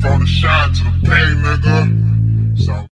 From the shine to the pain, nigga. So.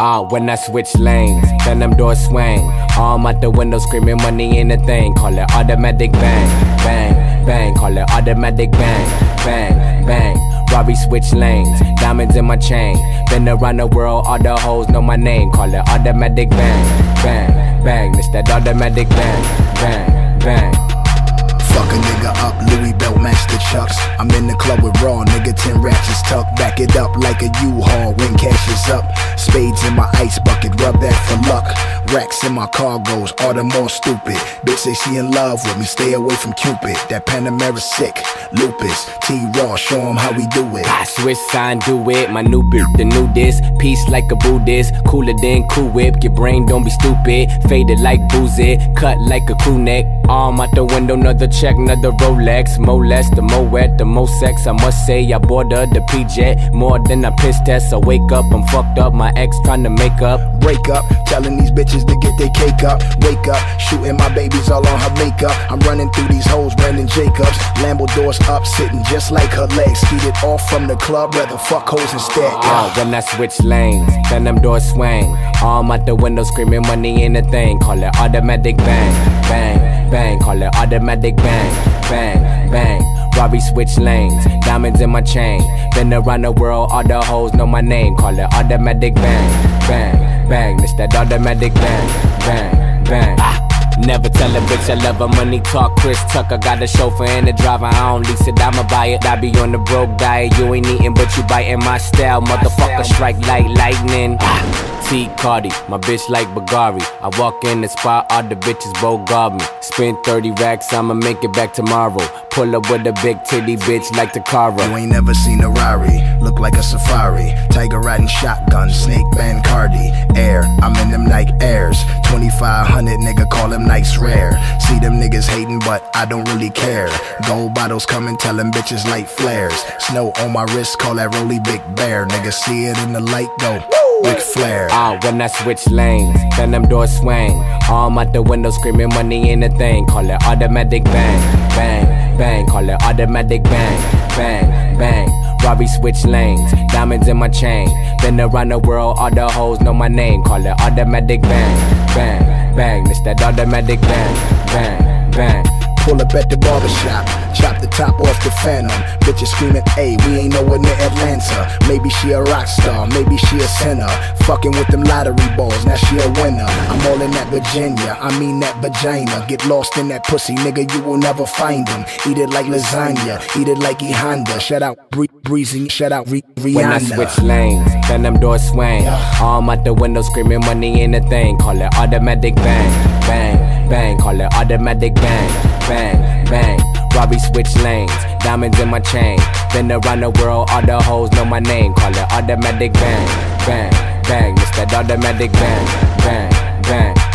Ah, when I switch lanes, then them doors swing. Arm out the window screaming money in the thing. Call it automatic bang, bang, bang. Call it automatic bang, bang, bang. Robbie switch lanes, diamonds in my chain. Been around the world, all the hoes know my name. Call it automatic bang, bang, bang. It's that automatic bang, bang, bang. Fuck a nigga up, Louis Belt match the chucks. I'm in the club with raw, nigga, 10 ratchets tucked. Back it up like a U-Haul when cash is up. Spades in my ice bucket, rub that for luck. Racks in my cargoes, all the more stupid. Bitch say she in love with me, stay away from Cupid. That Panamera sick, lupus. T-Raw, show 'em how we do it. I switch sign, do it. My new bitch, the new disc. Peace like a Buddhist. Cooler than Cool Whip. Your brain don't be stupid. Faded like boozy. Cut like a crew neck. Arm out the window, another check, another Rolex. More less, the more wet, the more sex. I must say, I bought her the PJ. More than a piss test. I wake up, I'm fucked up. My ex trying to make up. Wake up, telling these bitches to get their cake up. Wake up, shooting my babies all on her makeup. I'm running through these hoes, Brandon Jacobs. Lambo doors up, sitting just like her legs. Skeeted off from the club, rather fuck hoes instead. Ah, when I switch lanes, then them doors swing. Arm out the window screaming money in the thing. Call it automatic bang, bang, bang. Call it automatic bang, bang, bang. Robbie switch lanes, diamonds in my chain. Been around the world, all the hoes know my name. Call it automatic bang, bang, that automatic bang, bang, bang. Never tell a bitch I love her. Money talk, Chris Tucker. Got a chauffeur and a driver. I don't lease it, I'ma buy it. I be on the broke diet. You ain't eating, but you biting my style. Motherfucker, strike like lightning. T Cardi, my bitch like Bagari. I walk in the spot, all the bitches both guard me. Spend 30 racks, I'ma make it back tomorrow. Pull up with a big titty bitch like the You ain't never seen a Rari, look like a safari. Tiger riding shotgun, snake band Cardi. Air, 2500 nigga call them nights rare. See them niggas hating, but I don't really care. Gold bottles coming, tell them bitches light flares. Snow on my wrist, call that Rolly Big Bear. Nigga see it in the light, go. Ric Flair. Ah, when I switch lanes, then them doors swing. Arm out the window screaming money in the thing. Call it automatic bang, bang, bang. Call it automatic bang, bang, bang. Robbie switch lanes, diamonds in my chain. Been around the world, all the hoes know my name. Call it automatic bang, bang, bang. It's that automatic bang, bang, bang. Pull up at the barbershop, chop the top off the phantom. Bitches screaming, hey, we ain't nowhere near Atlanta. Maybe she a rock star, maybe she a sinner. Fucking with them lottery balls, now she a winner. I'm all in that Virginia, I mean that vagina. Get lost in that pussy, nigga, you will never find him. Eat it like lasagna, eat it like E Honda. Shout out Bree- Breezy, shout out Re- Rihanna. When I switch lanes, then them doors swing. Arm out the window screaming money in the thing. Call it automatic bang, bang, bang. Call it automatic bang, bang, bang. Robbie switch lanes, diamonds in my chain. Been around the world, all the hoes know my name. Call it automatic bang, bang, bang. It's that automatic bang, bang, bang.